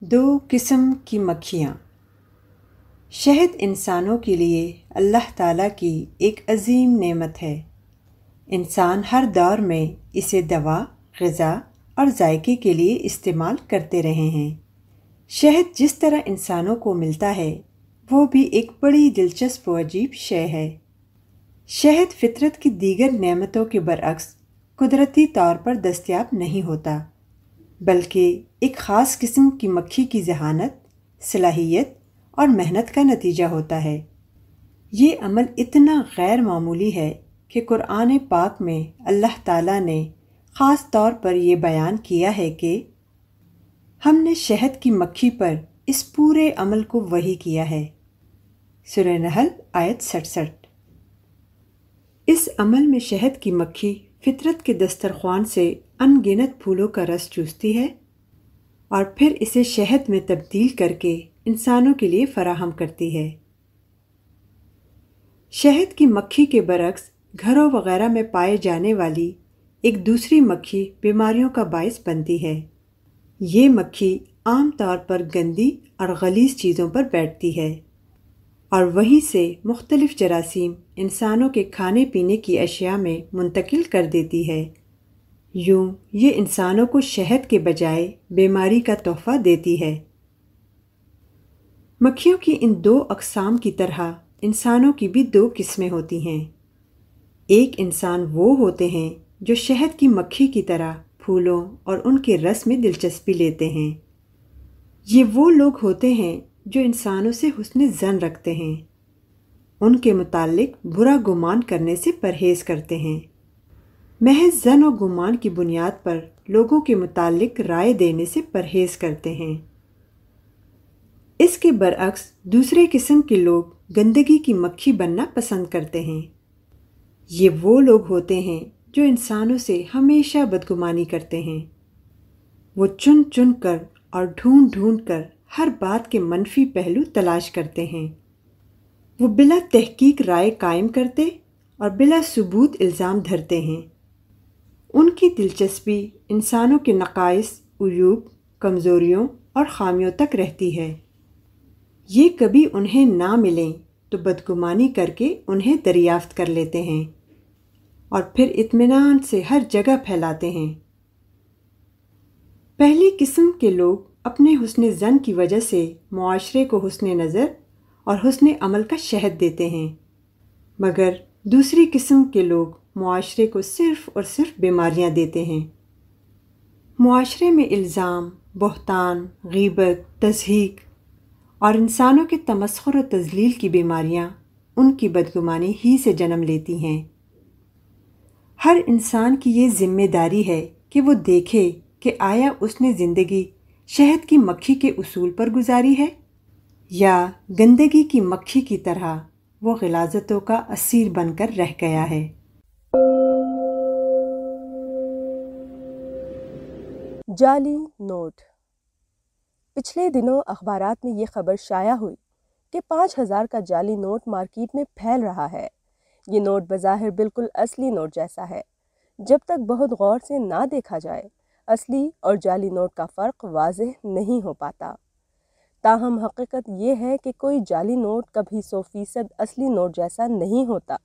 دو قسم کی مکھیاں۔ شہد انسانوں کے لیے اللہ تعالیٰ کی ایک عظیم نعمت ہے۔ انسان ہر دور میں اسے دوا، غذا اور ذائقے کے لیے استعمال کرتے رہے ہیں۔ شہد جس طرح انسانوں کو ملتا ہے، وہ بھی ایک بڑی دلچسپ و عجیب شے ہے۔ شہد فطرت کی دیگر نعمتوں کے برعکس قدرتی طور پر دستیاب نہیں ہوتا۔ بلکہ ایک خاص قسم کی مکھی کی ذہانت، صلاحیت اور محنت کا نتیجہ ہوتا ہے۔ یہ عمل اتنا غیر معمولی ہے کہ قرآن پاک میں اللہ تعالیٰ نے خاص طور پر یہ بیان کیا ہے کہ ہم نے شہد کی مکھی پر اس پورے عمل کو وہی کیا ہے۔ سر نحل، آیت سٹسٹھ اس عمل میں شہد کی مکھی فطرت کے دسترخوان سے ان گنت پھولوں کا رس چوستی ہے اور پھر اسے شہد میں تبدیل کر کے انسانوں کے لیے فراہم کرتی ہے۔ شہد کی مکھی کے برعکس گھروں وغیرہ میں پائے جانے والی ایک دوسری مکھی بیماریوں کا باعث بنتی ہے۔ یہ مکھی عام طور پر گندی اور غلیظ چیزوں پر بیٹھتی ہے اور وہیں سے مختلف جراثیم انسانوں کے کھانے پینے کی اشیاء میں منتقل کر دیتی ہے۔ یوں یہ انسانوں کو شہد کے بجائے بیماری کا تحفہ دیتی ہے۔ مکھیوں کی ان دو اقسام کی طرح انسانوں کی بھی دو قسمیں ہوتی ہیں۔ ایک انسان وہ ہوتے ہیں جو شہد کی مکھی کی طرح پھولوں اور ان کے رس میں دلچسپی لیتے ہیں۔ یہ وہ لوگ ہوتے ہیں جو انسانوں سے حسن زن رکھتے ہیں۔ ان کے متعلق برا گمان کرنے سے پرہیز کرتے ہیں۔ محض زن و گمان کی بنیاد پر لوگوں کے متعلق رائے دینے سے پرہیز کرتے ہیں۔ اس کے برعکس دوسرے قسم کے لوگ گندگی کی مکھی بننا پسند کرتے ہیں۔ یہ وہ لوگ ہوتے ہیں جو انسانوں سے ہمیشہ بدگمانی کرتے ہیں۔ وہ چن چن کر اور ڈھونڈ ڈھونڈ کر ہر بات کے منفی پہلو تلاش کرتے ہیں۔ وہ بلا تحقیق رائے قائم کرتے اور بلا ثبوت الزام دھرتے ہیں۔ ان کی دلچسپی انسانوں کے نقائص، عیوب، کمزوریوں اور خامیوں تک رہتی ہے۔ یہ کبھی انہیں نہ ملیں تو بدگمانی کر کے انہیں دریافت کر لیتے ہیں اور پھر اطمینان سے ہر جگہ پھیلاتے ہیں۔ پہلی قسم کے لوگ اپنے حسن زن کی وجہ سے معاشرے کو حسن نظر اور حسن عمل کا شہد دیتے ہیں، مگر دوسری قسم کے لوگ معاشرے کو صرف اور صرف بیماریاں دیتے ہیں۔ معاشرے میں الزام، بہتان، غیبت، تضحیق اور انسانوں کے تمسخر و تزلیل کی بیماریاں ان کی بدگمانی ہی سے جنم لیتی ہیں۔ ہر انسان کی یہ ذمہ داری ہے کہ وہ دیکھے کہ آیا اس نے زندگی شہد کی مکھی کے اصول پر گزاری ہے یا گندگی کی مکھی کی طرح وہ غلازتوں کا اسیر بن کر رہ گیا ہے۔ جعلی نوٹ۔ پچھلے دنوں اخبارات میں یہ خبر شائع ہوئی کہ پانچ ہزار کا جعلی نوٹ مارکیٹ میں پھیل رہا ہے۔ یہ نوٹ بظاہر بالکل اصلی نوٹ جیسا ہے۔ جب تک بہت غور سے نہ دیکھا جائے، اصلی اور جعلی نوٹ کا فرق واضح نہیں ہو پاتا۔ تاہم حقیقت یہ ہے کہ کوئی جعلی نوٹ کبھی سو فیصد اصلی نوٹ جیسا نہیں ہوتا۔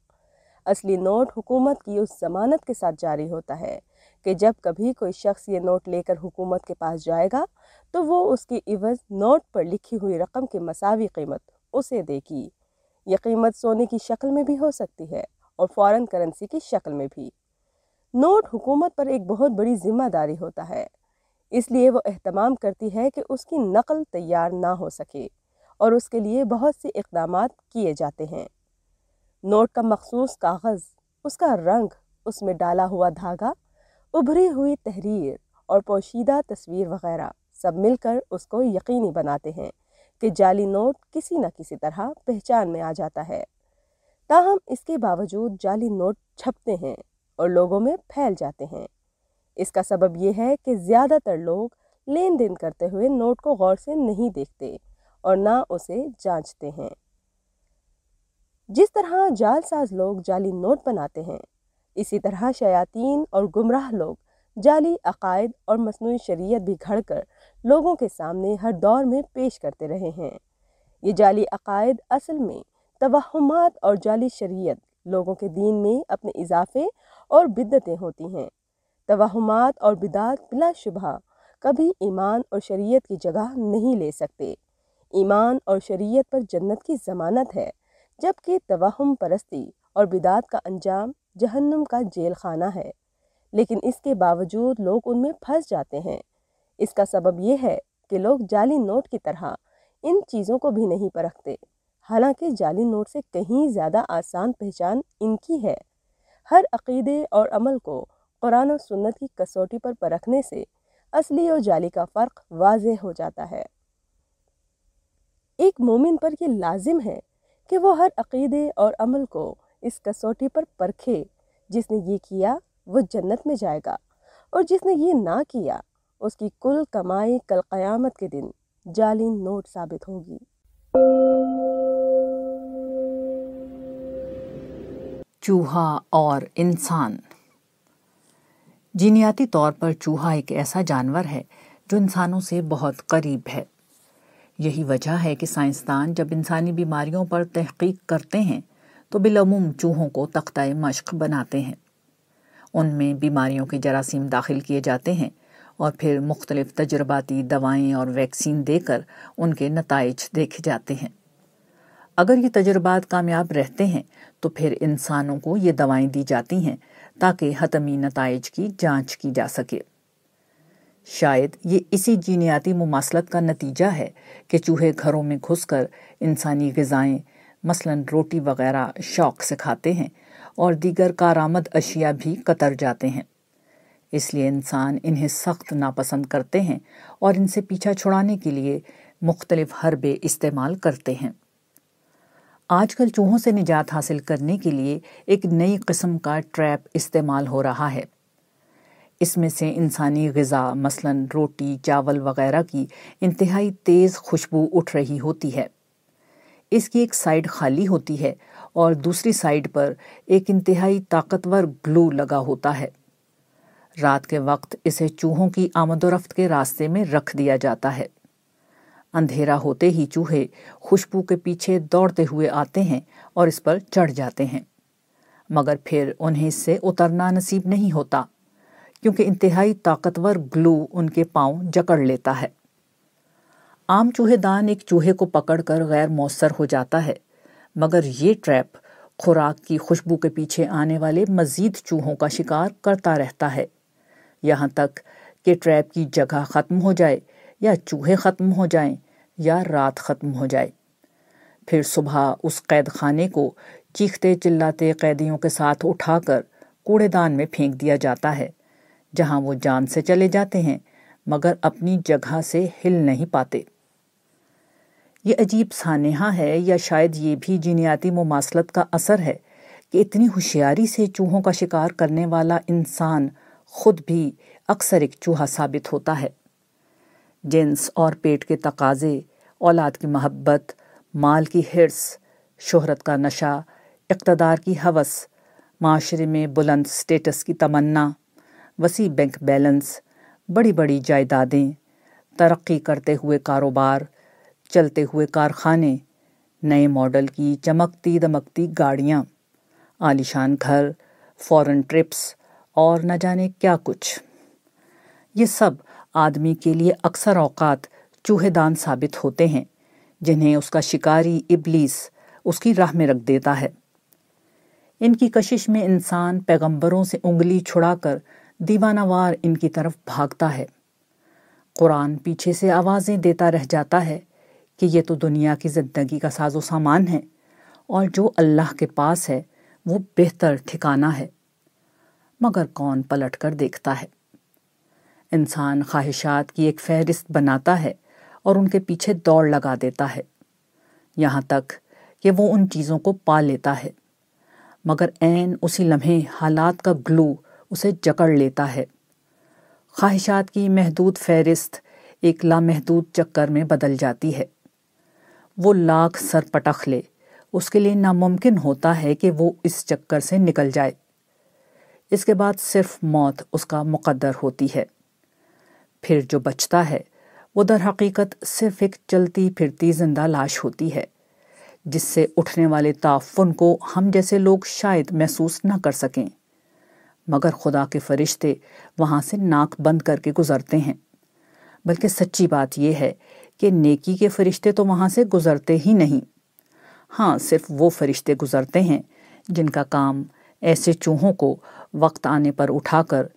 اصلی نوٹ حکومت کی اس ضمانت کے ساتھ جاری ہوتا ہے کہ جب کبھی کوئی شخص یہ نوٹ لے کر حکومت کے پاس جائے گا، تو وہ اس کی عوض نوٹ پر لکھی ہوئی رقم کی مساوی قیمت اسے دے گی۔ یہ قیمت سونے کی شکل میں بھی ہو سکتی ہے اور فورن کرنسی کی شکل میں بھی۔ نوٹ حکومت پر ایک بہت بڑی ذمہ داری ہوتا ہے۔ اس لیے وہ اہتمام کرتی ہے کہ اس کی نقل تیار نہ ہو سکے اور اس کے لیے بہت سے اقدامات کیے جاتے ہیں۔ نوٹ کا مخصوص کاغذ، اس کا رنگ، اس میں ڈالا ہوا دھاگا، ابھری ہوئی تحریر اور پوشیدہ تصویر وغیرہ سب مل کر اس کو یقینی بناتے ہیں کہ جعلی نوٹ کسی نہ کسی طرح پہچان میں آ جاتا ہے۔ تاہم، اس کے باوجود جعلی نوٹ چھپتے ہیں اور لوگوں میں پھیل جاتے ہیں۔ اس کا سبب یہ ہے کہ زیادہ تر لوگ لین دین کرتے ہوئے نوٹ کو غور سے نہیں دیکھتے اور نہ اسے جانچتے ہیں۔ جس طرح جال ساز لوگ جعلی نوٹ بناتے ہیں، اسی طرح شیاطین اور گمراہ لوگ جعلی عقائد اور مصنوعی شریعت بھی گھڑ کر لوگوں کے سامنے ہر دور میں پیش کرتے رہے ہیں۔ یہ جعلی عقائد اصل میں توہمات اور جعلی شریعت لوگوں کے دین میں اپنے اضافے اور بدتیں ہوتی ہیں۔ توہمات اور بدعت بلا شبہ کبھی ایمان اور شریعت کی جگہ نہیں لے سکتے۔ ایمان اور شریعت پر جنت کی ضمانت ہے۔ جبکہ توہم پرستی اور بدعت کا انجام جہنم کا جیل خانہ ہے، لیکن اس کے باوجود لوگ ان میں پھنس جاتے ہیں۔ اس کا سبب یہ ہے کہ لوگ جعلی نوٹ کی طرح ان چیزوں کو بھی نہیں پرکھتے۔ حالانکہ جعلی نوٹ سے کہیں زیادہ آسان پہچان ان کی ہے۔ ہر عقیدے اور عمل کو قرآن و سنت کی کسوٹی پر پرکھنے سے اصلی اور جعلی کا فرق واضح ہو جاتا ہے۔ ایک مومن پر یہ لازم ہے کہ وہ ہر عقیدے اور عمل کو اس کسوٹی پر پرکھے۔ جس نے یہ کیا، وہ جنت میں جائے گا۔ اور جس نے یہ نہ کیا، اس کی کل کمائی کل قیامت کے دن جعلی نوٹ ثابت ہوگی چوہا اور انسان۔ جینیاتی طور پر چوہا ایک ایسا جانور ہے جو انسانوں سے بہت قریب ہے۔ یہی وجہ ہے کہ سائنسدان جب انسانی بیماریوں پر تحقیق کرتے ہیں تو بالعموم چوہوں کو تختہ مشق بناتے ہیں۔ ان میں بیماریوں کے جراثیم داخل کیے جاتے ہیں اور پھر مختلف تجرباتی دوائیں اور ویکسین دے کر ان کے نتائج دیکھے جاتے ہیں۔ اگر یہ تجربات کامیاب رہتے ہیں تو پھر انسانوں کو یہ دوائیں دی جاتی ہیں تاکہ حتمی نتائج کی جانچ کی جا سکے۔ شاید یہ اسی جینیاتی مماثلت کا نتیجہ ہے کہ چوہے گھروں میں گھس کر انسانی غذائیں، مثلا روٹی وغیرہ، شوق سے کھاتے ہیں اور دیگر کارآمد اشیاء بھی قطر جاتے ہیں۔ اس لیے انسان انہیں سخت ناپسند کرتے ہیں اور ان سے پیچھا چھڑانے کے لیے مختلف حربے استعمال کرتے ہیں۔ آج کل چوہوں سے نجات حاصل کرنے کے لیے ایک نئی قسم کا ٹریپ استعمال ہو رہا ہے۔ اس میں سے انسانی غذا، مثلا روٹی، چاول وغیرہ کی انتہائی تیز خوشبو اٹھ رہی ہوتی ہے۔ اس کی ایک سائیڈ خالی ہوتی ہے اور دوسری سائیڈ پر ایک انتہائی طاقتور گلو لگا ہوتا ہے۔ رات کے وقت اسے چوہوں کی آمد و رفت کے راستے میں رکھ دیا جاتا ہے۔ اندھیرا ہوتے ہی چوہے خوشبو کے پیچھے دوڑتے ہوئے آتے ہیں اور اس پر چڑھ جاتے ہیں۔ مگر پھر انہیں اس سے اترنا نصیب نہیں ہوتا۔ کیونکہ انتہائی طاقتور گلو ان کے پاؤں جکڑ لیتا ہے۔ عام چوہے دان ایک چوہے کو پکڑ کر غیر مؤثر ہو جاتا ہے، مگر یہ ٹریپ خوراک کی خوشبو کے پیچھے آنے والے مزید چوہوں کا شکار کرتا رہتا ہے۔ یہاں تک کہ ٹریپ کی جگہ ختم ہو جائے یا چوہے ختم ہو جائیں یا رات ختم ہو جائے۔ پھر صبح اس قید خانے کو چیختے چلاتے قیدیوں کے ساتھ اٹھا کر کوڑے دان میں پھینک دیا جاتا ہے۔ جہاں وہ جان سے چلے جاتے ہیں، مگر اپنی جگہ سے ہل نہیں پاتے۔ یہ عجیب سانحہ ہے یا شاید یہ بھی جینیاتی مماثلت کا اثر ہے کہ اتنی ہوشیاری سے چوہوں کا شکار کرنے والا انسان خود بھی اکثر ایک چوہا ثابت ہوتا ہے۔ جنس اور پیٹ کے تقاضے، اولاد کی محبت، مال کی حرص شہرت کا نشہ، اقتدار کی حوث، معاشرے میں بلند سٹیٹس کی تمنا۔ وسیع بینک بیلنس، بڑی بڑی جائیدادیں، ترقی کرتے ہوئے کاروبار، چلتے ہوئے کارخانے، نئے ماڈل کی چمکتی دمکتی گاڑیاں، عالیشان گھر فورن ٹرپس اور نہ جانے کیا کچھ۔ یہ سب آدمی کے لیے اکثر اوقات چوہے دان ثابت ہوتے ہیں، جنہیں اس کا شکاری ابلیس اس کی راہ میں رکھ دیتا ہے۔ ان کی کشش میں انسان پیغمبروں سے انگلی چھڑا کر دیوانہ وار ان کی طرف بھاگتا ہے۔ قرآن پیچھے سے آوازیں دیتا رہ جاتا ہے کہ یہ تو دنیا کی زندگی کا ساز و سامان ہے اور جو اللہ کے پاس ہے وہ بہتر ٹھکانہ ہے۔ مگر کون پلٹ کر دیکھتا ہے؟ انسان خواہشات کی ایک فہرست بناتا ہے اور ان کے پیچھے دوڑ لگا دیتا ہے۔ یہاں تک کہ وہ ان چیزوں کو پا لیتا ہے۔ مگر عین اسی لمحے حالات کا گلو اسے جکڑ لیتا ہے۔ خواہشات کی محدود فہرست ایک لامحدود چکر میں بدل جاتی ہے۔ وہ لاکھ سر پٹخ لے۔ اس کے لیے ناممکن ہوتا ہے کہ وہ اس چکر سے نکل جائے۔ اس کے بعد صرف موت اس کا مقدر ہوتی ہے۔ پھر جو بچتا ہے، وہ در حقیقت صرف ایک چلتی پھرتی زندہ لاش ہوتی ہے، جس سے اٹھنے والے تعفن کو ہم جیسے لوگ شاید محسوس نہ کر سکیں۔ مگر خدا کے فرشتے وہاں سے ناک بند کر کے گزرتے ہیں۔ بلکہ سچی بات یہ ہے کہ نیکی کے فرشتے تو وہاں سے گزرتے ہی نہیں۔ ہاں صرف وہ فرشتے گزرتے ہیں جن کا کام ایسے چوہوں کو وقت آنے پر اٹھا کر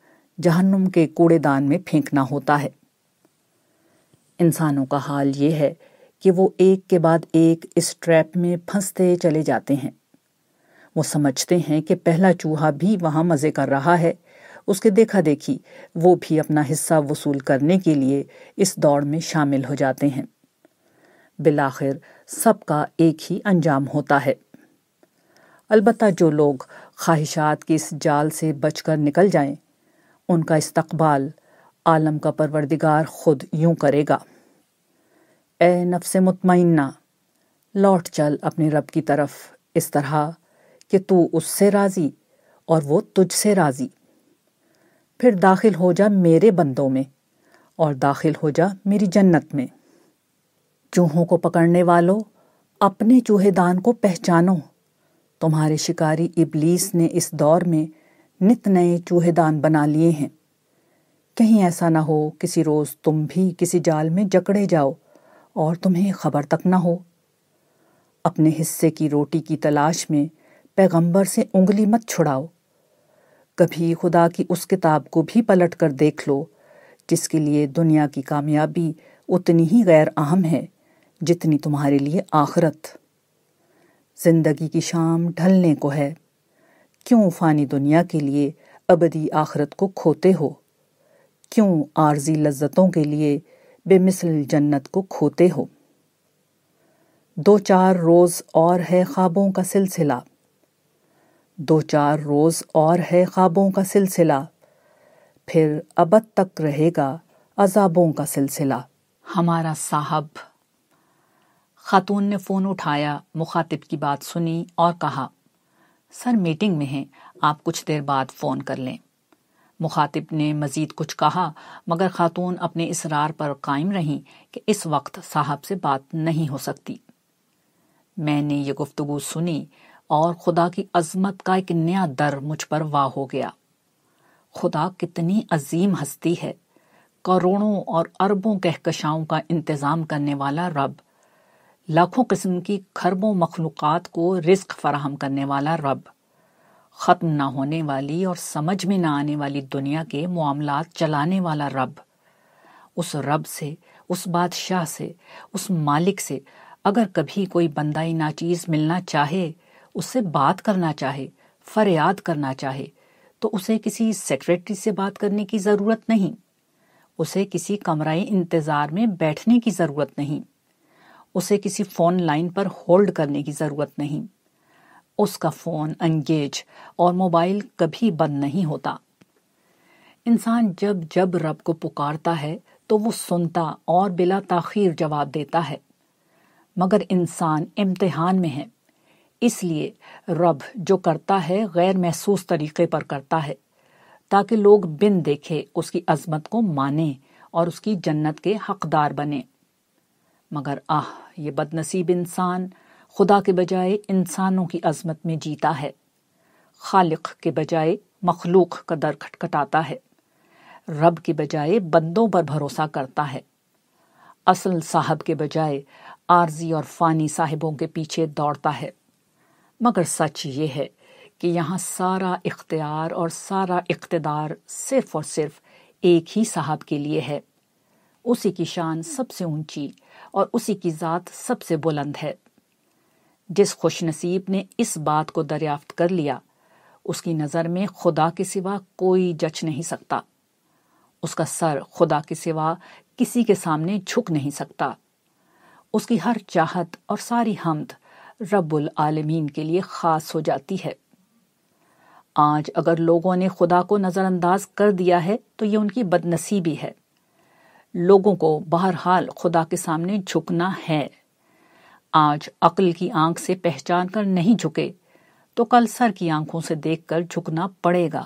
جہنم کے کوڑے دان میں پھینکنا ہوتا ہے۔ انسانوں کا حال یہ ہے کہ وہ ایک کے بعد ایک اس ٹریپ میں پھنستے چلے جاتے ہیں۔ وہ سمجھتے ہیں کہ پہلا چوہا بھی وہاں مزے کر رہا ہے۔ اس کے دیکھا دیکھی، وہ بھی اپنا حصہ وصول کرنے کے لیے اس دوڑ میں شامل ہو جاتے ہیں۔ بالآخر سب کا ایک ہی انجام ہوتا ہے۔ البتہ جو لوگ خواہشات کی اس جال سے بچ کر نکل جائیں، ان کا استقبال عالم کا پروردگار خود یوں کرے گا۔ اے نفس مطمئنہ، لوٹ چل اپنے رب کی طرف۔ اس طرح کہ تو اس سے راضی اور وہ تجھ سے راضی۔ پھر داخل ہو جا میرے بندوں میں اور داخل ہو جا میری جنت میں۔ چوہوں کو پکڑنے والوں، اپنے چوہے دان کو پہچانو تمہارے شکاری ابلیس نے اس دور میں نت نئے چوہے دان بنا لیے ہیں۔ کہیں ایسا نہ ہو کسی روز تم بھی کسی جال میں جکڑے جاؤ اور تمہیں خبر تک نہ ہو۔ اپنے حصے کی روٹی کی تلاش میں پیغمبر سے انگلی مت چھڑاؤ۔ کبھی خدا کی اس کتاب کو بھی پلٹ کر دیکھ لو، جس کے لیے دنیا کی کامیابی اتنی ہی غیر اہم ہے جتنی تمہارے لیے آخرت۔ زندگی کی شام ڈھلنے کو ہے۔ کیوں فانی دنیا کے لیے ابدی آخرت کو کھوتے ہو؟ کیوں عارضی لذتوں کے لیے بے مثل جنت کو کھوتے ہو؟ دو چار روز اور ہے خوابوں کا سلسلہ۔ دو چار روز اور ہے خوابوں کا سلسلہ۔ پھر ابد تک رہے گا عذابوں کا سلسلہ۔ ہمارا صاحب۔ خاتون نے فون اٹھایا، مخاطب کی بات سنی اور کہا، سر میٹنگ میں ہیں، آپ کچھ دیر بعد فون کر لیں۔ مخاطب نے مزید کچھ کہا، مگر خاتون اپنے اسرار پر قائم رہیں کہ اس وقت صاحب سے بات نہیں ہو سکتی۔ میں نے یہ گفتگو سنی اور خدا کی عظمت کا ایک نیا در مجھ پر واہ ہو گیا۔ خدا کتنی عظیم ہستی ہے۔ کروڑوں اور اربوں کہکشاؤں کا انتظام کرنے والا رب، لاکھوں قسم کی کھربوں مخلوقات کو رزق فراہم کرنے والا رب۔ ختم نہ ہونے والی اور سمجھ میں نہ آنے والی دنیا کے معاملات چلانے والا رب۔ اس رب سے، اس بادشاہ سے، اس مالک سے اگر کبھی کوئی بندائی ناچیز ملنا چاہے اس سے بات کرنا چاہے، فریاد کرنا چاہے، تو اسے کسی سیکرٹری سے بات کرنے کی ضرورت نہیں۔ اسے کسی کمرائی انتظار میں بیٹھنے کی ضرورت نہیں۔ اسے کسی فون لائن پر ہولڈ کرنے کی ضرورت نہیں۔ اس کا فون انگیج اور موبائل کبھی بند نہیں ہوتا۔ انسان جب جب رب کو پکارتا ہے، تو وہ سنتا اور بلا تاخیر جواب دیتا ہے۔ مگر انسان امتحان میں ہے۔ اس لیے رب جو کرتا ہے غیر محسوس طریقے پر کرتا ہے، تاکہ لوگ بن دیکھے اس کی عظمت کو مانے اور اس کی جنت کے حقدار بنے مگر آہ، یہ بد نصیب انسان خدا کے بجائے انسانوں کی عظمت میں جیتا ہے۔ خالق کے بجائے مخلوق کا در کھٹکھٹاتا ہے۔ رب کے بجائے بندوں پر بھروسہ کرتا ہے۔ اصل صاحب کے بجائے عارضی اور فانی صاحبوں کے پیچھے دوڑتا ہے۔ مگر سچ یہ ہے کہ یہاں سارا اختیار اور سارا اقتدار صرف اور صرف ایک ہی صاحب کے لیے ہے۔ اسی کی شان سب سے اونچی اور اسی کی ذات سب سے بلند ہے۔ جس خوش نصیب نے اس بات کو دریافت کر لیا، اس کی نظر میں خدا کے سوا کوئی جچ نہیں سکتا۔ اس کا سر خدا کے سوا کسی کے سامنے جھک نہیں سکتا۔ اس کی ہر چاہت اور ساری حمد رب العالمین کے لیے خاص ہو جاتی ہے۔ آج اگر لوگوں نے خدا کو نظر انداز کر دیا ہے، تو یہ ان کی بد نصیبی ہے۔ لوگوں کو بہرحال خدا کے سامنے جھکنا ہے۔ آج عقل کی آنکھ سے پہچان کر نہیں جھکے، تو کل سر کی آنکھوں سے دیکھ کر جھکنا پڑے گا۔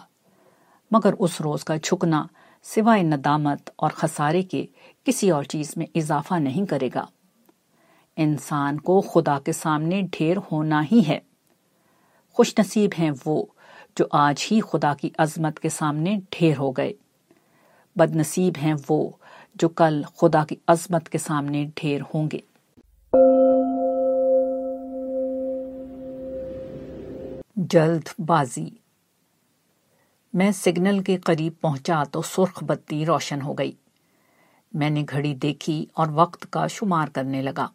مگر اس روز کا جھکنا سوائے ندامت اور خسارے کے کسی اور چیز میں اضافہ نہیں کرے گا۔ انسان کو خدا کے سامنے ڈھیر ہونا ہی ہے۔ خوش نصیب ہیں وہ جو آج ہی خدا کی عظمت کے سامنے ڈھیر ہو گئے۔ بد نصیب ہیں وہ جو کل خدا کی عظمت کے سامنے ڈھیر ہوں گے۔ جلد بازی۔ میں سگنل کے قریب پہنچا تو سرخ بتی روشن ہو گئی۔ میں نے گھڑی دیکھی اور وقت کا شمار کرنے لگا۔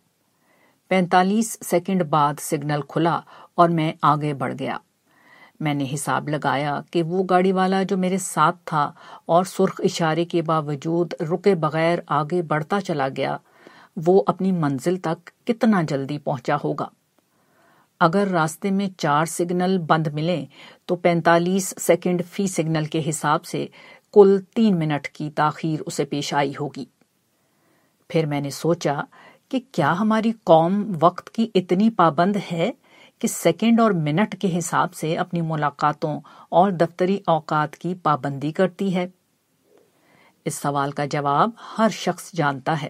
پینتالیس سیکنڈ بعد سگنل کھلا اور میں آگے بڑھ گیا۔ میں نے حساب لگایا کہ وہ گاڑی والا جو میرے ساتھ تھا اور سرخ اشارے کے باوجود رکے بغیر آگے بڑھتا چلا گیا، وہ اپنی منزل تک کتنا جلدی پہنچا ہوگا۔ اگر راستے میں چار سگنل بند ملیں تو پینتالیس سیکنڈ فی سگنل کے حساب سے کل تین منٹ کی تاخیر اسے پیش آئی ہوگی۔ پھر میں نے سوچا کہ کیا ہماری قوم وقت کی اتنی پابند ہے کہ سیکنڈ اور منٹ کے حساب سے اپنی ملاقاتوں اور دفتری اوقات کی پابندی کرتی ہے؟ اس سوال کا جواب ہر شخص جانتا ہے۔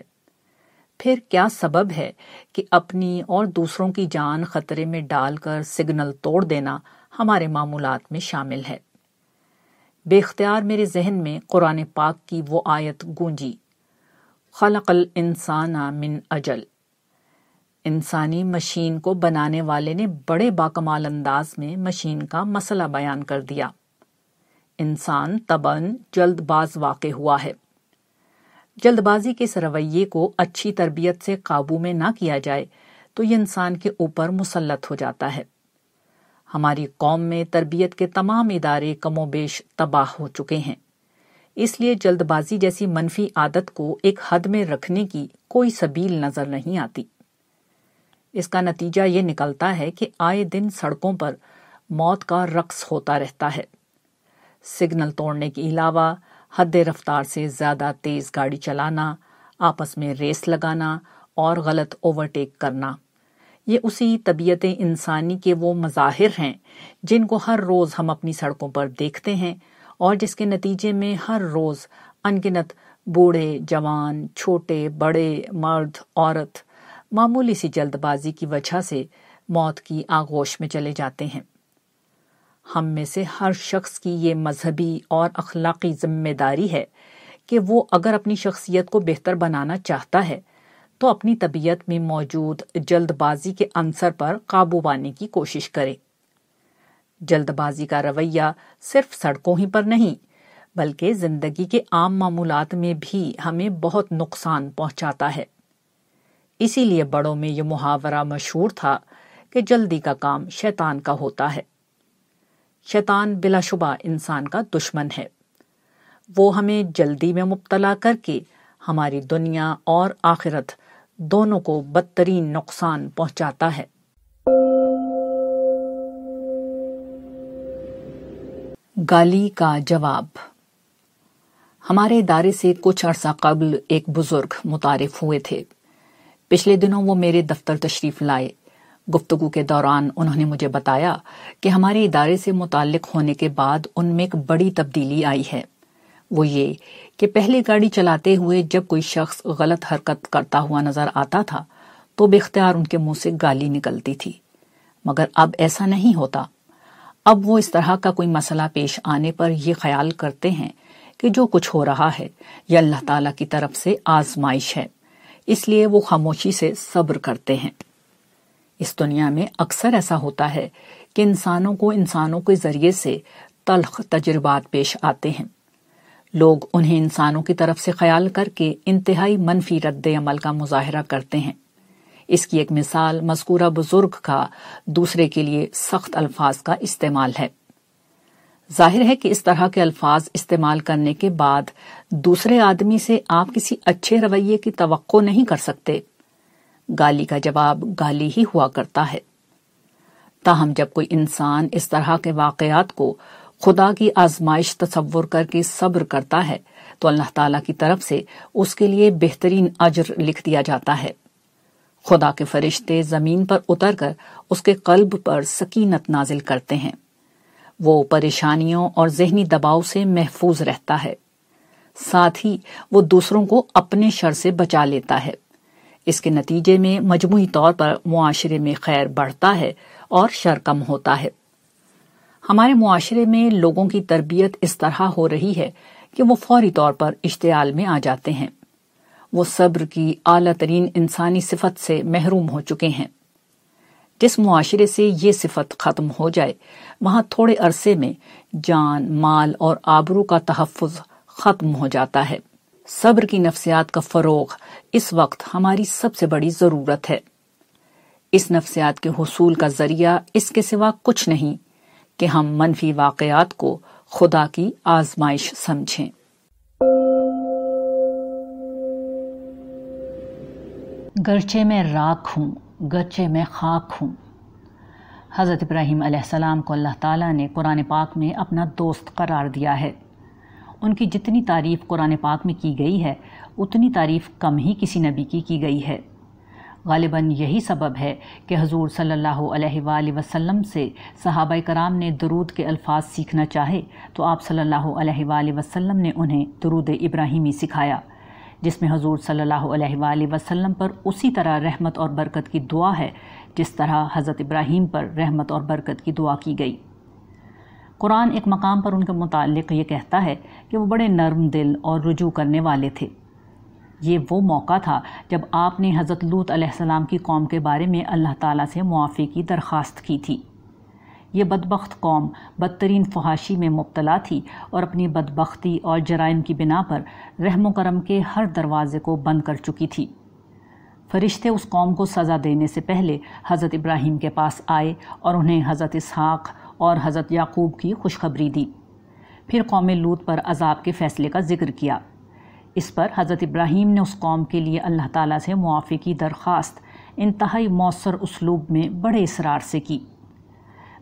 پھر کیا سبب ہے کہ اپنی اور دوسروں کی جان خطرے میں ڈال کر سگنل توڑ دینا ہمارے معمولات میں شامل ہے؟ بے اختیار میرے ذہن میں قرآن پاک کی وہ آیت گونجی۔ خلق الانسان من اجل۔ انسانی مشین کو بنانے والے نے بڑے باکمال انداز میں مشین کا مسئلہ بیان کر دیا۔ انسان تبن جلد باز واقع ہوا ہے۔ جلد بازی کے اس رویے کو اچھی تربیت سے قابو میں نہ کیا جائے تو یہ انسان کے اوپر مسلط ہو جاتا ہے۔ ہماری قوم میں تربیت کے تمام ادارے کم و بیش تباہ ہو چکے ہیں۔ اس لیے جلد بازی جیسی منفی عادت کو ایک حد میں رکھنے کی کوئی سبیل نظر نہیں آتی۔ اس کا نتیجہ یہ نکلتا ہے کہ آئے دن سڑکوں پر موت کا رقص ہوتا رہتا ہے۔ سگنل توڑنے کے علاوہ، حد رفتار سے زیادہ تیز گاڑی چلانا، آپس میں ریس لگانا اور غلط اوورٹیک کرنا۔ یہ اسی طبیعت انسانی کے وہ مظاہر ہیں جن کو ہر روز ہم اپنی سڑکوں پر دیکھتے ہیں۔ اور جس کے نتیجے میں ہر روز انگنت بوڑھے، جوان، چھوٹے، بڑے، مرد، عورت معمولی سی جلد بازی کی وجہ سے موت کی آغوش میں چلے جاتے ہیں۔ ہم میں سے ہر شخص کی یہ مذہبی اور اخلاقی ذمہ داری ہے کہ وہ اگر اپنی شخصیت کو بہتر بنانا چاہتا ہے تو اپنی طبیعت میں موجود جلد بازی کے عنصر پر قابو پانے کی کوشش کرے۔ جلد بازی کا رویہ صرف سڑکوں ہی پر نہیں، بلکہ زندگی کے عام معمولات میں بھی ہمیں بہت نقصان پہنچاتا ہے۔ اسی لیے بڑوں میں یہ محاورہ مشہور تھا کہ جلدی کا کام شیطان کا ہوتا ہے۔ شیطان بلا شبہ انسان کا دشمن ہے۔ وہ ہمیں جلدی میں مبتلا کر کے ہماری دنیا اور آخرت دونوں کو بدترین نقصان پہنچاتا ہے۔ گالی کا جواب۔ ہمارے ادارے سے کچھ عرصہ قبل ایک بزرگ متعارف ہوئے تھے۔ پچھلے دنوں وہ میرے دفتر تشریف لائے۔ گفتگو کے دوران انہوں نے مجھے بتایا کہ ہمارے ادارے سے متعلق ہونے کے بعد ان میں ایک بڑی تبدیلی آئی ہے۔ وہ یہ کہ پہلے گاڑی چلاتے ہوئے جب کوئی شخص غلط حرکت کرتا ہوا نظر آتا تھا تو بے اختیار ان کے منہ سے گالی نکلتی تھی۔ مگر اب ایسا نہیں ہوتا۔ اب وہ اس طرح کا کوئی مسئلہ پیش آنے پر یہ خیال کرتے ہیں کہ جو کچھ ہو رہا ہے، یہ اللہ تعالی کی طرف سے آزمائش ہے۔ اس لیے وہ خاموشی سے صبر کرتے ہیں۔ اس دنیا میں اکثر ایسا ہوتا ہے کہ انسانوں کو انسانوں کے ذریعے سے تلخ تجربات پیش آتے ہیں۔ لوگ انہیں انسانوں کی طرف سے خیال کر کے انتہائی منفی رد عمل کا مظاہرہ کرتے ہیں۔ اس کی ایک مثال مذکورہ بزرگ کا، دوسرے کے لیے سخت الفاظ کا استعمال ہے۔ ظاہر ہے کہ اس طرح کے الفاظ استعمال کرنے کے بعد دوسرے آدمی سے آپ کسی اچھے رویے کی توقع نہیں کر سکتے۔ گالی کا جواب گالی ہی ہوا کرتا ہے۔ تاہم جب کوئی انسان اس طرح کے واقعات کو خدا کی آزمائش تصور کر کے صبر کرتا ہے، تو اللہ تعالی کی طرف سے اس کے لیے بہترین اجر لکھ دیا جاتا ہے۔ خدا کے فرشتے زمین پر اتر کر اس کے قلب پر سکینت نازل کرتے ہیں۔ وہ پریشانیوں اور ذہنی دباؤ سے محفوظ رہتا ہے۔ ساتھ ہی وہ دوسروں کو اپنے شر سے بچا لیتا ہے۔ اس کے نتیجے میں مجموعی طور پر معاشرے میں خیر بڑھتا ہے اور شر کم ہوتا ہے۔ ہمارے معاشرے میں لوگوں کی تربیت اس طرح ہو رہی ہے کہ وہ فوری طور پر اشتعال میں آ جاتے ہیں۔ وہ صبر کی اعلی ترین انسانی صفت سے محروم ہو چکے ہیں۔ جس معاشرے سے یہ صفت ختم ہو جائے، وہاں تھوڑے عرصے میں جان، مال اور آبرو کا تحفظ ختم ہو جاتا ہے۔ صبر کی نفسیات کا فروغ اس وقت ہماری سب سے بڑی ضرورت ہے۔ اس نفسیات کے حصول کا ذریعہ اس کے سوا کچھ نہیں کہ ہم منفی واقعات کو خدا کی آزمائش سمجھیں۔ گرچے میں راک ہوں گرچے میں خاک ہوں۔ حضرت ابراہیم علیہ السلام کو اللہ تعالیٰ نے قرآن پاک میں اپنا دوست قرار دیا ہے۔ ان کی جتنی تعریف قرآن پاک میں کی گئی ہے، اتنی تعریف کم ہی کسی نبی کی کی گئی ہے۔ غالباً یہی سبب ہے کہ حضور صلی اللہ علیہ وآلہ وسلم سے صحابہ کرام نے درود کے الفاظ سیکھنا چاہے تو آپ صلی اللہ علیہ وآلہ وسلم نے انہیں درود ابراہیمی سکھایا۔ جس میں حضور صلی اللہ علیہ وآلہ وسلم پر اسی طرح رحمت اور برکت کی دعا ہے، جس طرح حضرت ابراہیم پر رحمت اور برکت کی دعا کی گئی۔ قرآن ایک مقام پر ان کے متعلق یہ کہتا ہے کہ وہ بڑے نرم دل اور رجوع کرنے والے تھے۔ یہ وہ موقع تھا جب آپ نے حضرت لوت علیہ السلام کی قوم کے بارے میں اللہ تعالیٰ سے معافی کی درخواست کی تھی۔ یہ بدبخت قوم بدترین فحاشی میں مبتلا تھی اور اپنی بدبختی اور جرائم کی بنا پر رحم و کرم کے ہر دروازے کو بند کر چکی تھی۔ فرشتے اس قوم کو سزا دینے سے پہلے حضرت ابراہیم کے پاس آئے اور انہیں حضرت اسحاق اور حضرت یعقوب کی خوشخبری دی۔ پھر قوم لوت پر عذاب کے فیصلے کا ذکر کیا۔ اس پر حضرت ابراہیم نے اس قوم کے لیے اللہ تعالیٰ سے معافی کی درخواست انتہائی مؤثر اسلوب میں بڑے اصرار سے کی۔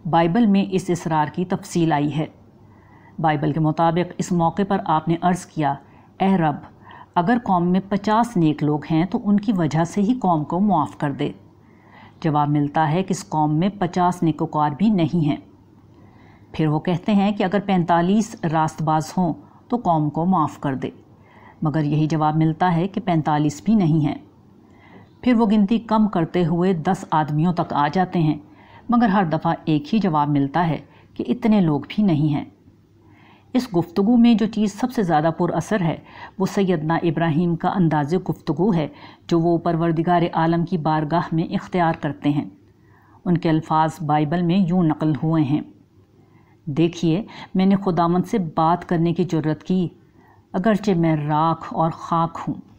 بائبل میں اس اصرار کی تفصیل آئی ہے۔ بائبل کے مطابق اس موقع پر آپ نے عرض کیا، اے رب، اگر قوم میں پچاس نیک لوگ ہیں تو ان کی وجہ سے ہی قوم کو معاف کر دے۔ جواب ملتا ہے کہ اس قوم میں پچاس نیکوکار بھی نہیں ہیں۔ پھر وہ کہتے ہیں کہ اگر پینتالیس راست باز ہوں تو قوم کو معاف کر دے۔ مگر یہی جواب ملتا ہے کہ پینتالیس بھی نہیں ہیں۔ پھر وہ گنتی کم کرتے ہوئے دس آدمیوں تک آ جاتے ہیں۔ مگر ہر دفعہ ایک ہی جواب ملتا ہے کہ اتنے لوگ بھی نہیں ہیں۔ اس گفتگو میں جو چیز سب سے زیادہ پر اثر ہے، وہ سیدنا ابراہیم کا انداز گفتگو ہے، جو وہ پروردگار عالم کی بارگاہ میں اختیار کرتے ہیں۔ ان کے الفاظ بائبل میں یوں نقل ہوئے ہیں۔ دیکھیے، میں نے خدامت سے بات کرنے کی جرت کی، اگرچہ میں راکھ اور خاک ہوں۔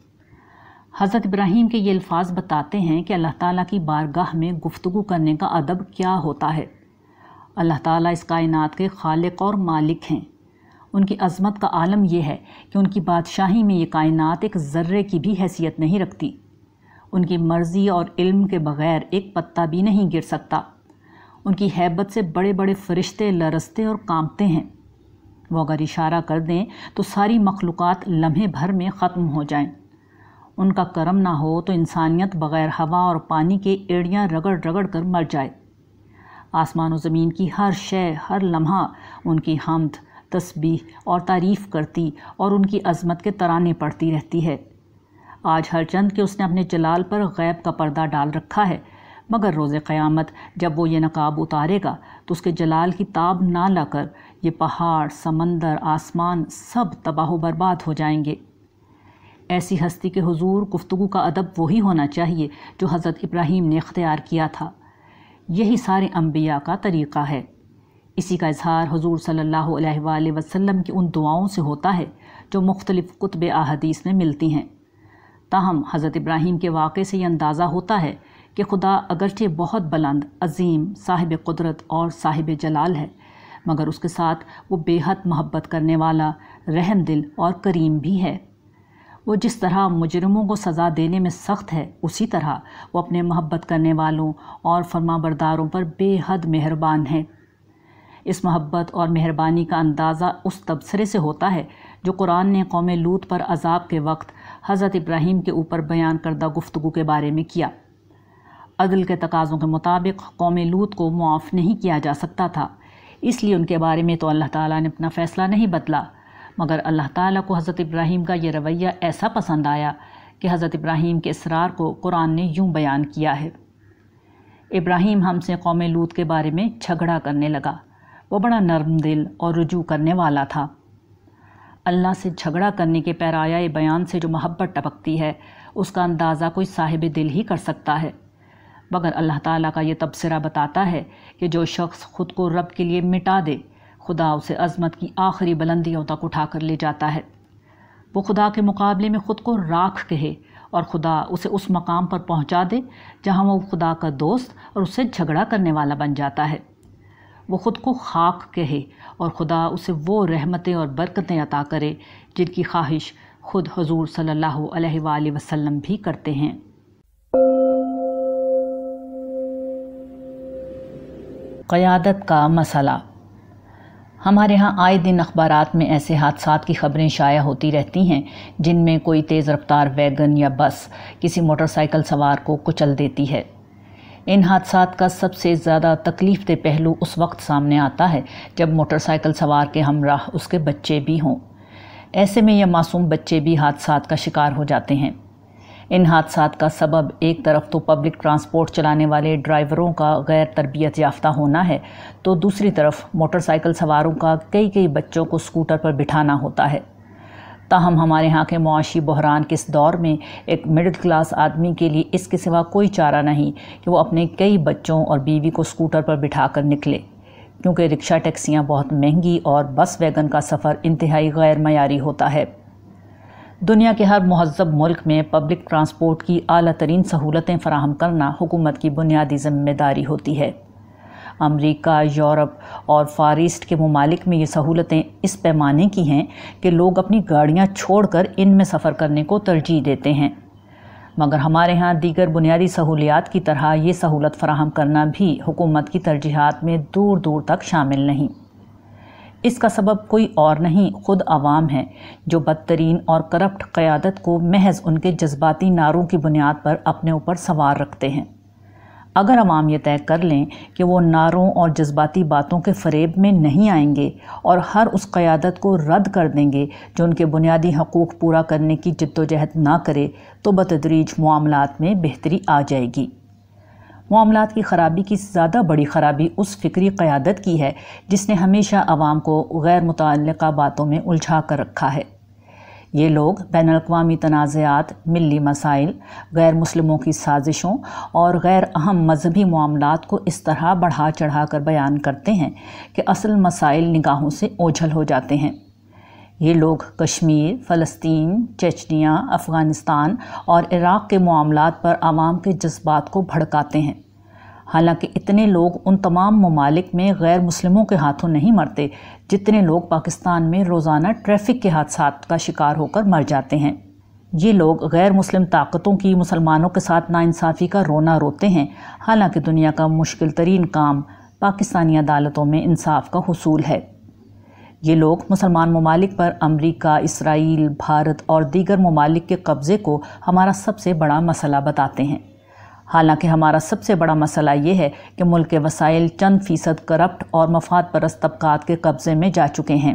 حضرت ابراہیم کے یہ الفاظ بتاتے ہیں کہ اللہ تعالیٰ کی بارگاہ میں گفتگو کرنے کا ادب کیا ہوتا ہے۔ اللہ تعالیٰ اس کائنات کے خالق اور مالک ہیں۔ ان کی عظمت کا عالم یہ ہے کہ ان کی بادشاہی میں یہ کائنات ایک ذرے کی بھی حیثیت نہیں رکھتی۔ ان کی مرضی اور علم کے بغیر ایک پتہ بھی نہیں گر سکتا۔ ان کی حیبت سے بڑے بڑے فرشتے لرستے اور کانپتے ہیں۔ وہ اگر اشارہ کر دیں تو ساری مخلوقات لمحے بھر میں ختم ہو جائیں۔ ان کا کرم نہ ہو تو انسانیت بغیر ہوا اور پانی کے ایڑیاں رگڑ رگڑ کر مر جائے۔ آسمان و زمین کی ہر شے، ہر لمحہ ان کی حمد، تسبیح اور تعریف کرتی اور ان کی عظمت کے ترانے پڑتی رہتی ہے۔ آج ہر چند کے اس نے اپنے جلال پر غیب کا پردہ ڈال رکھا ہے، مگر روز قیامت جب وہ یہ نقاب اتارے گا تو اس کے جلال کی تاب نہ لا کر یہ پہاڑ، سمندر، آسمان سب تباہ و برباد ہو جائیں گے۔ ایسی ہستی کے حضور گفتگو کا ادب وہی ہونا چاہیے جو حضرت ابراہیم نے اختیار کیا تھا۔ یہی سارے انبیاء کا طریقہ ہے۔ اسی کا اظہار حضور صلی اللہ علیہ وآلہ وسلم کی ان دعاؤں سے ہوتا ہے جو مختلف قطب احادیث میں ملتی ہیں۔ تاہم، حضرت ابراہیم کے واقعے سے یہ اندازہ ہوتا ہے کہ خدا اگرچہ بہت بلند، عظیم، صاحب قدرت اور صاحب جلال ہے، مگر اس کے ساتھ وہ بے حد محبت کرنے والا، رحم دل اور کریم بھی ہے۔ وہ جس طرح مجرموں کو سزا دینے میں سخت ہے، اسی طرح وہ اپنے محبت کرنے والوں اور فرما برداروں پر بے حد مہربان ہے اس محبت اور مہربانی کا اندازہ اس تبصرے سے ہوتا ہے جو قرآن نے قوم لوت پر عذاب کے وقت حضرت ابراہیم کے اوپر بیان کردہ گفتگو کے بارے میں کیا۔ عدل کے تقاضوں کے مطابق قوم لوت کو معاف نہیں کیا جا سکتا تھا۔ اس لیے ان کے بارے میں تو اللہ تعالیٰ نے اپنا فیصلہ نہیں بدلا۔ مگر اللہ تعالیٰ کو حضرت ابراہیم کا یہ رویہ ایسا پسند آیا کہ حضرت ابراہیم کے اسرار کو قرآن نے یوں بیان کیا ہے۔ ابراہیم ہم سے قوم لوت کے بارے میں جھگڑا کرنے لگا۔ وہ بڑا نرم دل اور رجوع کرنے والا تھا۔ اللہ سے جھگڑا کرنے کے پیرایہ بیان سے جو محبت ٹپکتی ہے، اس کا اندازہ کوئی صاحب دل ہی کر سکتا ہے۔ مگر اللہ تعالیٰ کا یہ تبصرہ بتاتا ہے کہ جو شخص خود کو رب کے لیے مٹا دے خدا اسے عظمت کی آخری بلندیوں تک اٹھا کر لے جاتا ہے۔ وہ خدا کے مقابلے میں خود کو راکھ کہے اور خدا اسے اس مقام پر پہنچا دے جہاں وہ خدا کا دوست اور اس سے جھگڑا کرنے والا بن جاتا ہے۔ وہ خود کو خاک کہے اور خدا اسے وہ رحمتیں اور برکتیں عطا کرے جن کی خواہش خود حضور صلی اللہ علیہ وآلہ وسلم بھی کرتے ہیں۔ قیادت کا مسئلہ۔ ہمارے ہاں آئے دن اخبارات میں ایسے حادثات کی خبریں شائع ہوتی رہتی ہیں جن میں کوئی تیز رفتار ویگن یا بس کسی موٹر سائیکل سوار کو کچل دیتی ہے۔ ان حادثات کا سب سے زیادہ تکلیف دہ پہلو اس وقت سامنے آتا ہے جب موٹر سائیکل سوار کے ہمراہ اس کے بچے بھی ہوں۔ ایسے میں یہ معصوم بچے بھی حادثات کا شکار ہو جاتے ہیں۔ ان حادثات کا سبب ایک طرف تو پبلک ٹرانسپورٹ چلانے والے ڈرائیوروں کا غیر تربیت یافتہ ہونا ہے، تو دوسری طرف موٹر سائیکل سواروں کا کئی کئی بچوں کو سکوٹر پر بٹھانا ہوتا ہے۔ تاہم، ہمارے ہاں کے معاشی بحران کے اس دور میں ایک مڈل کلاس آدمی کے لیے اس کے سوا کوئی چارہ نہیں کہ وہ اپنے کئی بچوں اور بیوی کو سکوٹر پر بٹھا کر نکلے۔ کیونکہ رکشہ ٹیکسیاں بہت مہنگی اور بس ویگن کا سفر انتہائی غیر معیاری ہوتا ہے۔ دنیا کے ہر مہذب ملک میں پبلک ٹرانسپورٹ کی اعلیٰ ترین سہولتیں فراہم کرنا حکومت کی بنیادی ذمہ داری ہوتی ہے۔ امریکہ، یورپ اور فارسٹ کے ممالک میں یہ سہولتیں اس پیمانے کی ہیں کہ لوگ اپنی گاڑیاں چھوڑ کر ان میں سفر کرنے کو ترجیح دیتے ہیں۔ مگر ہمارے ہاں دیگر بنیادی سہولیات کی طرح یہ سہولت فراہم کرنا بھی حکومت کی ترجیحات میں دور دور تک شامل نہیں۔ اس کا سبب کوئی اور نہیں، خود عوام ہے جو بدترین اور کرپٹ قیادت کو محض ان کے جذباتی ناروں کی بنیاد پر اپنے اوپر سوار رکھتے ہیں۔ اگر عوام یہ طے کر لیں کہ وہ ناروں اور جذباتی باتوں کے فریب میں نہیں آئیں گے اور ہر اس قیادت کو رد کر دیں گے جو ان کے بنیادی حقوق پورا کرنے کی جد و جہد نہ کرے، تو بتدریج معاملات میں بہتری آ جائے گی۔ معاملات کی خرابی کی زیادہ بڑی خرابی اس فکری قیادت کی ہے جس نے ہمیشہ عوام کو غیر متعلقہ باتوں میں الجھا کر رکھا ہے۔ یہ لوگ بین الاقوامی تنازعات، ملی مسائل، غیر مسلموں کی سازشوں اور غیر اہم مذہبی معاملات کو اس طرح بڑھا چڑھا کر بیان کرتے ہیں کہ اصل مسائل نگاہوں سے اوجھل ہو جاتے ہیں۔ یہ لوگ کشمیر، فلسطین چچنیا افغانستان اور عراق کے معاملات پر عوام کے جذبات کو بھڑکاتے ہیں۔ حالانکہ اتنے لوگ ان تمام ممالک میں غیر مسلموں کے ہاتھوں نہیں مرتے، جتنے لوگ پاکستان میں روزانہ ٹریفک کے حادثات کا شکار ہو کر مر جاتے ہیں۔ یہ لوگ غیر مسلم طاقتوں کی مسلمانوں کے ساتھ ناانصافی کا رونا روتے ہیں۔ حالانکہ دنیا کا مشکل ترین کام پاکستانی عدالتوں میں انصاف کا حصول ہے۔ یہ لوگ مسلمان ممالک پر امریکہ، اسرائیل، بھارت اور دیگر ممالک کے قبضے کو ہمارا سب سے بڑا مسئلہ بتاتے ہیں۔ حالانکہ ہمارا سب سے بڑا مسئلہ یہ ہے کہ ملک کے وسائل چند فیصد کرپٹ اور مفاد پرست طبقات کے قبضے میں جا چکے ہیں۔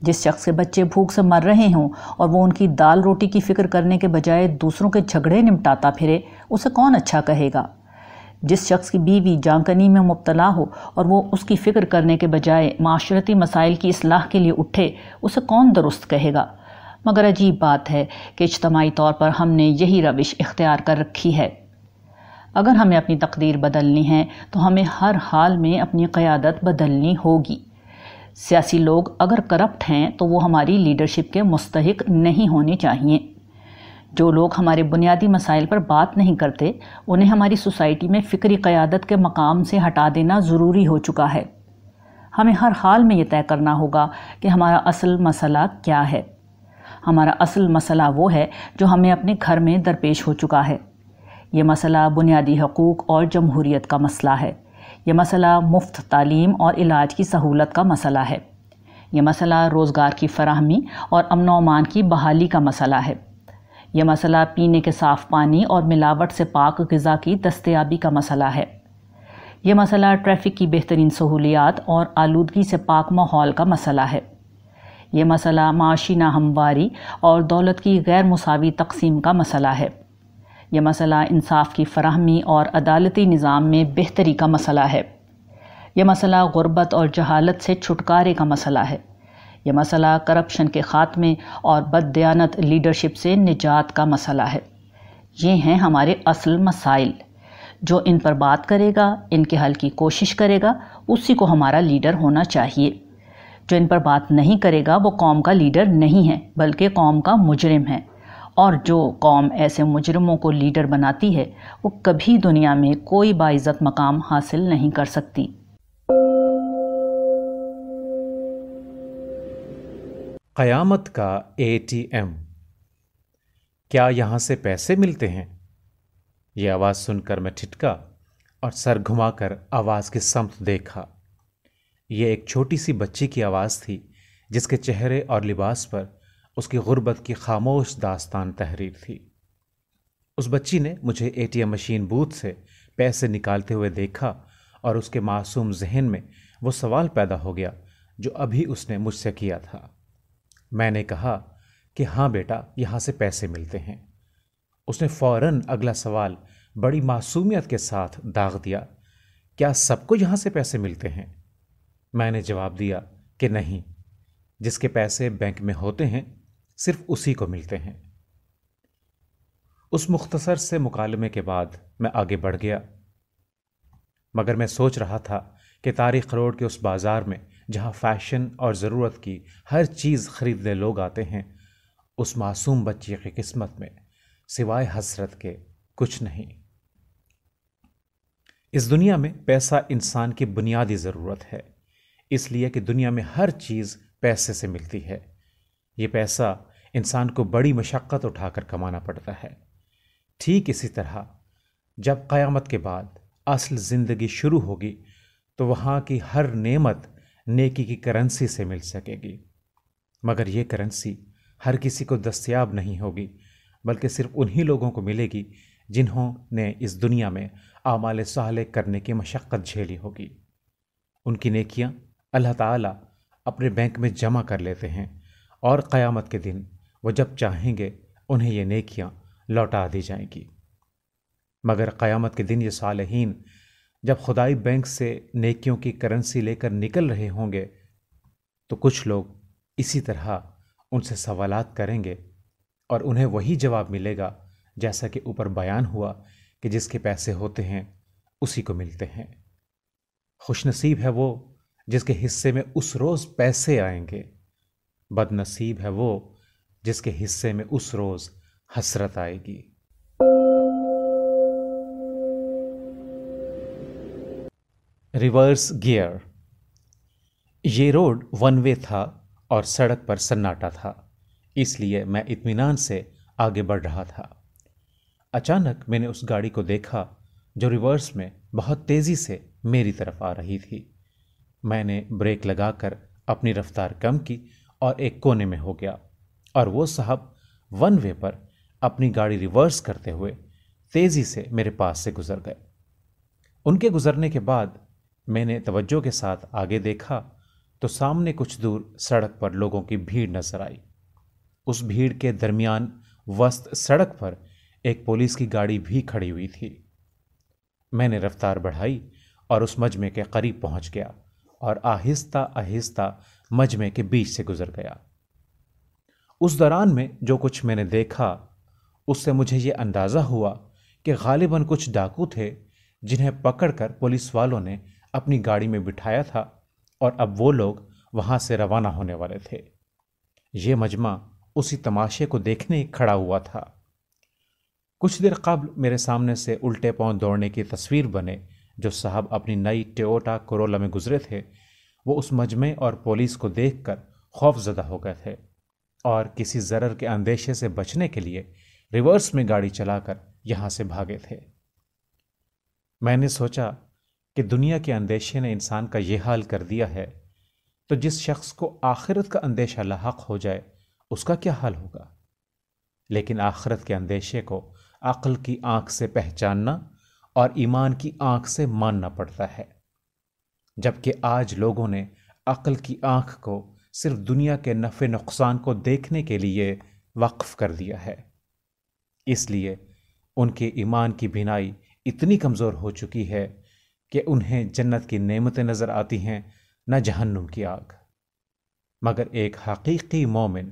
جس شخص کے بچے بھوک سے مر رہے ہوں اور وہ ان کی دال روٹی کی فکر کرنے کے بجائے دوسروں کے جھگڑے نمٹاتا پھرے، اسے کون اچھا کہے گا؟ جس شخص کی بیوی جانکنی میں مبتلا ہو اور وہ اس کی فکر کرنے کے بجائے معاشرتی مسائل کی اصلاح کے لیے اٹھے، اسے کون درست کہے گا؟ مگر عجیب بات ہے کہ اجتماعی طور پر ہم نے یہی روش اختیار کر رکھی ہے۔ اگر ہمیں اپنی تقدیر بدلنی ہے تو ہمیں ہر حال میں اپنی قیادت بدلنی ہوگی۔ سیاسی لوگ اگر کرپٹ ہیں تو وہ ہماری لیڈرشپ کے مستحق نہیں ہونے چاہیے جو لوگ ہمارے بنیادی مسائل پر بات نہیں کرتے، انہیں ہماری سوسائٹی میں فکری قیادت کے مقام سے ہٹا دینا ضروری ہو چکا ہے۔ ہمیں ہر حال میں یہ طے کرنا ہوگا کہ ہمارا اصل مسئلہ کیا ہے۔ ہمارا اصل مسئلہ وہ ہے جو ہمیں اپنے گھر میں درپیش ہو چکا ہے۔ یہ مسئلہ بنیادی حقوق اور جمہوریت کا مسئلہ ہے۔ یہ مسئلہ مفت تعلیم اور علاج کی سہولت کا مسئلہ ہے۔ یہ مسئلہ روزگار کی فراہمی اور امن و امان کی بحالی کا مسئلہ ہے۔ یہ مسئلہ پینے کے صاف پانی اور ملاوٹ سے پاک غذا کی دستیابی کا مسئلہ ہے۔ یہ مسئلہ ٹریفک کی بہترین سہولیات اور آلودگی سے پاک ماحول کا مسئلہ ہے۔ یہ مسئلہ معاشی ناہمواری اور دولت کی غیر مساوی تقسیم کا مسئلہ ہے۔ یہ مسئلہ انصاف کی فراہمی اور عدالتی نظام میں بہتری کا مسئلہ ہے۔ یہ مسئلہ غربت اور جہالت سے چھٹکارے کا مسئلہ ہے۔ یہ مسئلہ کرپشن کے خاتمے اور بد دیانت لیڈرشپ سے نجات کا مسئلہ ہے۔ یہ ہیں ہمارے اصل مسائل۔ جو ان پر بات کرے گا، ان کے حل کی کوشش کرے گا، اسی کو ہمارا لیڈر ہونا چاہیے۔ جو ان پر بات نہیں کرے گا، وہ قوم کا لیڈر نہیں ہے، بلکہ قوم کا مجرم ہے۔ اور جو قوم ایسے مجرموں کو لیڈر بناتی ہے، وہ کبھی دنیا میں کوئی باعزت مقام حاصل نہیں کر سکتی۔ قیامت کا اے ٹی ایم کیا یہاں سے پیسے ملتے ہیں؟ یہ آواز سن کر میں ٹھٹکا اور سر گھما کر آواز کی سمت دیکھا۔ یہ ایک چھوٹی سی بچی کی آواز تھی جس کے چہرے اور لباس پر اس کی غربت کی خاموش داستان تحریر تھی۔ اس بچی نے مجھے A T M machine booth سے پیسے نکالتے ہوئے دیکھا اور اس کے معصوم ذہن میں وہ سوال پیدا ہو گیا جو ابھی اس نے مجھ سے کیا تھا۔ میں نے کہا کہ ہاں بیٹا، یہاں سے پیسے ملتے ہیں۔ اس نے فوراً اگلا سوال بڑی معصومیت کے ساتھ داغ دیا، کیا سب کو یہاں سے پیسے ملتے ہیں؟ میں نے جواب دیا کہ نہیں، جس کے پیسے بینک میں ہوتے ہیں، صرف اسی کو ملتے ہیں۔ اس مختصر سے مکالمے کے بعد میں آگے بڑھ گیا۔ مگر میں سوچ رہا تھا کہ تاریخ روڈ کے اس بازار میں جہاں فیشن اور ضرورت کی ہر چیز خریدنے لوگ آتے ہیں، اس معصوم بچی کی قسمت میں سوائے حسرت کے کچھ نہیں۔ اس دنیا میں پیسہ انسان کی بنیادی ضرورت ہے، اس لیے کہ دنیا میں ہر چیز پیسے سے ملتی ہے۔ یہ پیسہ انسان کو بڑی مشقت اٹھا کر کمانا پڑتا ہے۔ ٹھیک اسی طرح، جب قیامت کے بعد اصل زندگی شروع ہوگی، تو وہاں کی ہر نعمت نیکی کی کرنسی سے مل سکے گی۔ مگر یہ کرنسی ہر کسی کو دستیاب نہیں ہوگی، بلکہ صرف انہی لوگوں کو ملے گی جنہوں نے اس دنیا میں اعمال صالح کرنے کی مشقت جھیلی ہوگی۔ ان کی نیکیاں اللہ تعالیٰ اپنے بینک میں جمع کر لیتے ہیں اور قیامت کے دن وہ جب چاہیں گے انہیں یہ نیکیاں لوٹا دی جائیں گی۔ مگر قیامت کے دن یہ صالحین جب خدائی بینک سے نیکیوں کی کرنسی لے کر نکل رہے ہوں گے، تو کچھ لوگ اسی طرح ان سے سوالات کریں گے اور انہیں وہی جواب ملے گا جیسا کہ اوپر بیان ہوا کہ جس کے پیسے ہوتے ہیں، اسی کو ملتے ہیں۔ خوش نصیب ہے وہ جس کے حصے میں اس روز پیسے آئیں گے۔ بد نصیب ہے وہ جس کے حصے میں اس روز حسرت آئے گی۔ Reverse gear. یہ روڈ ون وے تھا اور سڑک پر سناٹا تھا، اس لیے میں اطمینان سے آگے بڑھ رہا تھا۔ اچانک میں نے اس گاڑی کو دیکھا جو ریورس میں بہت تیزی سے میری طرف آ رہی تھی۔ میں نے بریک لگا کر اپنی رفتار کم کی اور ایک کونے میں ہو گیا اور وہ صاحب ون وے پر اپنی گاڑی ریورس کرتے ہوئے تیزی سے میرے پاس سے گزر گئے۔ ان کے گزرنے کے بعد میں نے توجہ کے ساتھ آگے دیکھا تو سامنے کچھ دور سڑک پر لوگوں کی بھیڑ نظر آئی۔ اس بھیڑ کے درمیان وسط سڑک پر ایک پولیس کی گاڑی بھی کھڑی ہوئی تھی۔ میں نے رفتار بڑھائی اور اس مجمع کے قریب پہنچ گیا اور آہستہ آہستہ مجمع کے بیچ سے گزر گیا۔ اس دوران میں جو کچھ میں نے دیکھا، اس سے مجھے یہ اندازہ ہوا کہ غالباً کچھ ڈاکو تھے جنہیں پکڑ کر پولیس والوں نے اپنی گاڑی میں بٹھایا تھا اور اب وہ لوگ وہاں سے روانہ ہونے والے تھے۔ یہ مجمع اسی تماشے کو دیکھنے کھڑا ہوا تھا۔ کچھ دیر قبل میرے سامنے سے الٹے پاؤں دوڑنے کی تصویر بنے جو صاحب اپنی نئی ٹیوٹا کرولا میں گزرے تھے، وہ اس مجمع اور پولیس کو دیکھ کر خوف زدہ ہو گئے تھے۔ اور کسی ضرر کے اندیشے سے بچنے کے لیے ریورس میں گاڑی چلا کر یہاں سے بھاگے تھے۔ میں نے سوچا کہ دنیا کے اندیشے نے انسان کا یہ حال کر دیا ہے، تو جس شخص کو آخرت کا اندیشہ لاحق ہو جائے، اس کا کیا حال ہوگا؟ لیکن آخرت کے اندیشے کو عقل کی آنکھ سے پہچاننا اور ایمان کی آنکھ سے ماننا پڑتا ہے۔ جبکہ آج لوگوں نے عقل کی آنکھ کو صرف دنیا کے نفع نقصان کو دیکھنے کے لیے وقف کر دیا ہے۔ اس لیے ان کے ایمان کی بینائی اتنی کمزور ہو چکی ہے کہ انہیں جنت کی نعمتیں نظر آتی ہیں، نہ جہنم کی آگ۔ مگر ایک حقیقی مومن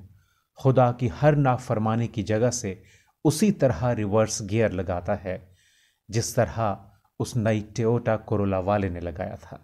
خدا کی ہر نافرمانی کی جگہ سے اسی طرح ریورس گیئر لگاتا ہے، جس طرح اس نئی ٹیوٹا کورولا والے نے لگایا تھا۔